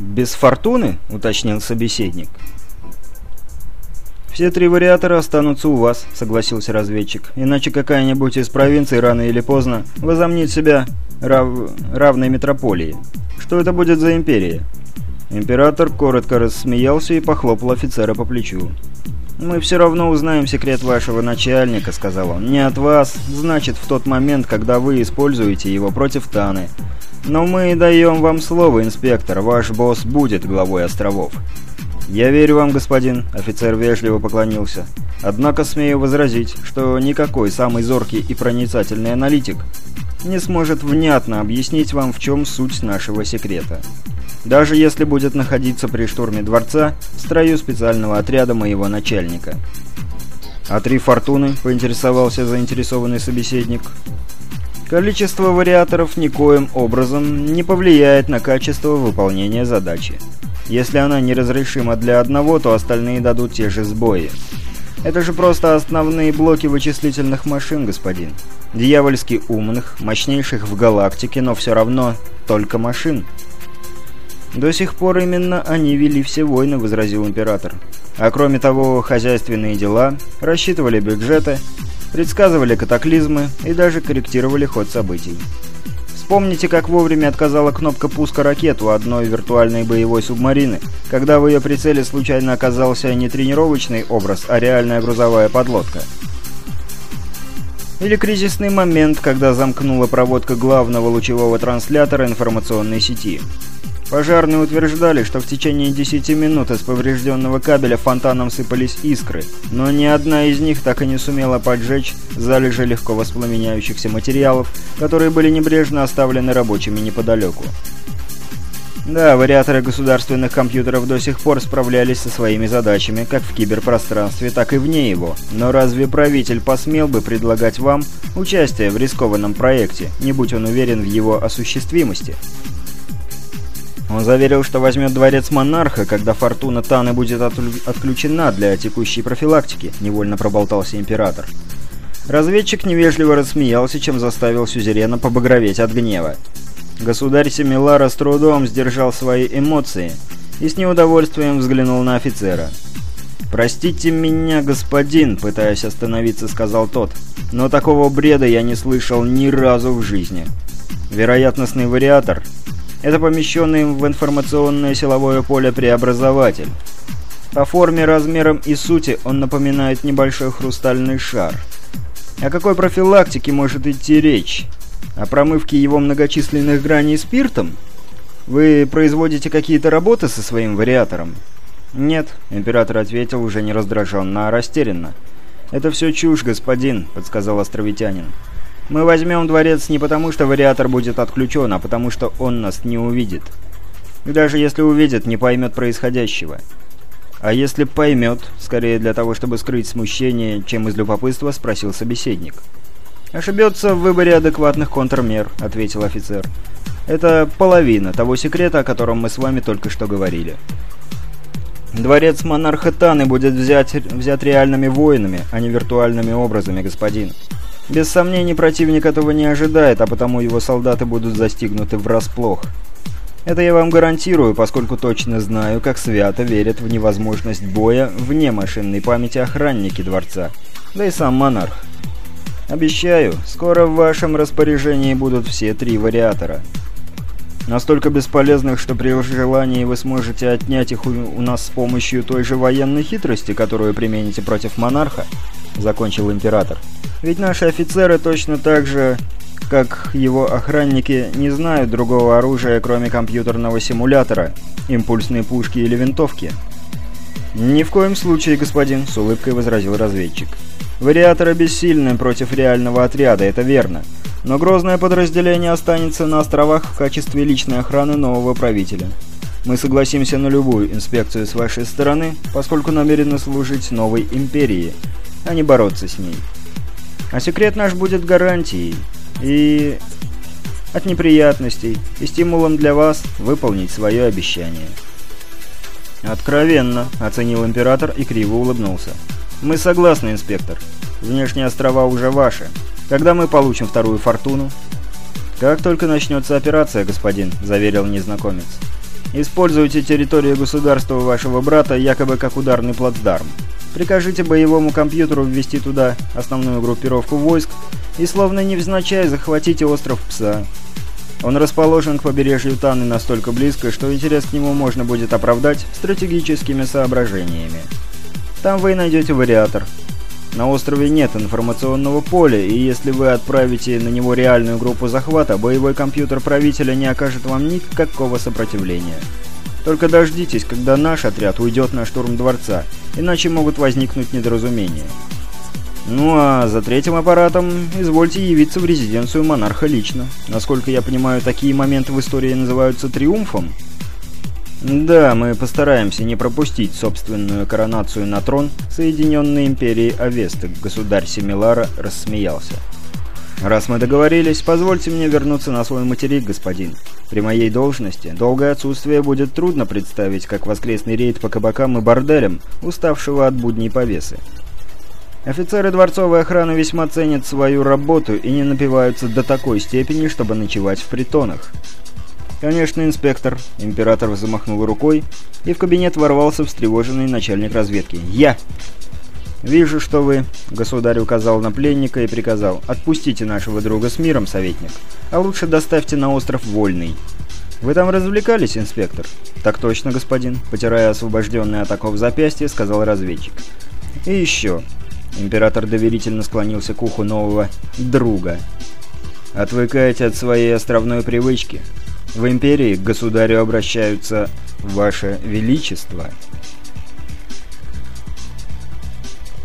«Без фортуны?» — уточнил собеседник. «Все три вариатора останутся у вас», — согласился разведчик. «Иначе какая-нибудь из провинций рано или поздно возомнит себя рав... равной метрополии. Что это будет за империя?» Император коротко рассмеялся и похлопал офицера по плечу. «Мы все равно узнаем секрет вашего начальника», — сказал он. «Не от вас, значит, в тот момент, когда вы используете его против Таны. Но мы даем вам слово, инспектор, ваш босс будет главой островов». «Я верю вам, господин», — офицер вежливо поклонился. «Однако смею возразить, что никакой самый зоркий и проницательный аналитик не сможет внятно объяснить вам, в чем суть нашего секрета. Даже если будет находиться при штурме дворца в строю специального отряда моего начальника». «А три фортуны?» — поинтересовался заинтересованный собеседник. «Количество вариаторов никоим образом не повлияет на качество выполнения задачи. Если она неразрешима для одного, то остальные дадут те же сбои. Это же просто основные блоки вычислительных машин, господин. Дьявольски умных, мощнейших в галактике, но все равно только машин. До сих пор именно они вели все войны, возразил император. А кроме того, хозяйственные дела, рассчитывали бюджеты, предсказывали катаклизмы и даже корректировали ход событий. Помните, как вовремя отказала кнопка пуска ракет у одной виртуальной боевой субмарины, когда в ее прицеле случайно оказался не тренировочный образ, а реальная грузовая подлодка? Или кризисный момент, когда замкнула проводка главного лучевого транслятора информационной сети. Пожарные утверждали, что в течение 10 минут из поврежденного кабеля фонтаном сыпались искры, но ни одна из них так и не сумела поджечь залежи легко воспламеняющихся материалов, которые были небрежно оставлены рабочими неподалеку. Да, вариаторы государственных компьютеров до сих пор справлялись со своими задачами, как в киберпространстве, так и вне его. Но разве правитель посмел бы предлагать вам участие в рискованном проекте, не будь он уверен в его осуществимости? Он заверил, что возьмет дворец монарха, когда фортуна Таны будет отключена для текущей профилактики, невольно проболтался император. Разведчик невежливо рассмеялся, чем заставил сюзерена побагроветь от гнева. Государь Семилара с трудом сдержал свои эмоции и с неудовольствием взглянул на офицера. «Простите меня, господин», — пытаясь остановиться, сказал тот, «но такого бреда я не слышал ни разу в жизни. Вероятностный вариатор это помещенный в информационное силовое поле преобразователь. По форме, размерам и сути он напоминает небольшой хрустальный шар. О какой профилактике может идти речь? О промывке его многочисленных граней спиртом? Вы производите какие-то работы со своим вариатором? Нет, император ответил уже не раздраженно, а растерянно. «Это все чушь, господин», — подсказал островитянин. Мы возьмем дворец не потому, что вариатор будет отключен, а потому, что он нас не увидит. И даже если увидит, не поймет происходящего. А если поймет, скорее для того, чтобы скрыть смущение, чем из любопытства, спросил собеседник. «Ошибется в выборе адекватных контрмер», — ответил офицер. «Это половина того секрета, о котором мы с вами только что говорили». «Дворец монарха Таны будет взять, взят реальными воинами, а не виртуальными образами, господин. Без сомнений, противник этого не ожидает, а потому его солдаты будут застигнуты врасплох. Это я вам гарантирую, поскольку точно знаю, как свято верят в невозможность боя вне машинной памяти охранники дворца, да и сам монарх. Обещаю, скоро в вашем распоряжении будут все три вариатора. Настолько бесполезных, что при желании вы сможете отнять их у, у нас с помощью той же военной хитрости, которую примените против монарха, закончил император. Ведь наши офицеры точно так же, как его охранники, не знают другого оружия, кроме компьютерного симулятора, импульсной пушки или винтовки. «Ни в коем случае, господин», — с улыбкой возразил разведчик. «Вариаторы бессильны против реального отряда, это верно. Но грозное подразделение останется на островах в качестве личной охраны нового правителя. Мы согласимся на любую инспекцию с вашей стороны, поскольку намерены служить новой империи, а не бороться с ней». А секрет наш будет гарантией и от неприятностей, и стимулом для вас выполнить свое обещание. «Откровенно», — оценил император и криво улыбнулся. «Мы согласны, инспектор. Внешние острова уже ваши. Когда мы получим вторую фортуну?» «Как только начнется операция, господин», — заверил незнакомец. Используйте территорию государства вашего брата якобы как ударный плацдарм. Прикажите боевому компьютеру ввести туда основную группировку войск и словно невзначай захватите остров Пса. Он расположен к побережью Таны настолько близко, что интерес к нему можно будет оправдать стратегическими соображениями. Там вы найдете вариатор. На острове нет информационного поля, и если вы отправите на него реальную группу захвата, боевой компьютер правителя не окажет вам никакого сопротивления. Только дождитесь, когда наш отряд уйдет на штурм дворца, иначе могут возникнуть недоразумения. Ну а за третьим аппаратом извольте явиться в резиденцию монарха лично. Насколько я понимаю, такие моменты в истории называются триумфом. Да, мы постараемся не пропустить собственную коронацию на трон Соединенной Империи Авесты, государь Семилара рассмеялся. «Раз мы договорились, позвольте мне вернуться на свой материк, господин. При моей должности долгое отсутствие будет трудно представить, как воскресный рейд по кабакам и борделям, уставшего от будней повесы. Офицеры дворцовой охраны весьма ценят свою работу и не напиваются до такой степени, чтобы ночевать в притонах. «Конечно, инспектор», — император замахнул рукой, и в кабинет ворвался встревоженный начальник разведки. «Я!» «Вижу, что вы...» — государь указал на пленника и приказал. «Отпустите нашего друга с миром, советник, а лучше доставьте на остров Вольный». «Вы там развлекались, инспектор?» «Так точно, господин», — потирая освобожденный от оков запястье, сказал разведчик. «И еще...» Император доверительно склонился к уху нового «друга». «Отвыкайте от своей островной привычки. В Империи к государю обращаются «Ваше Величество».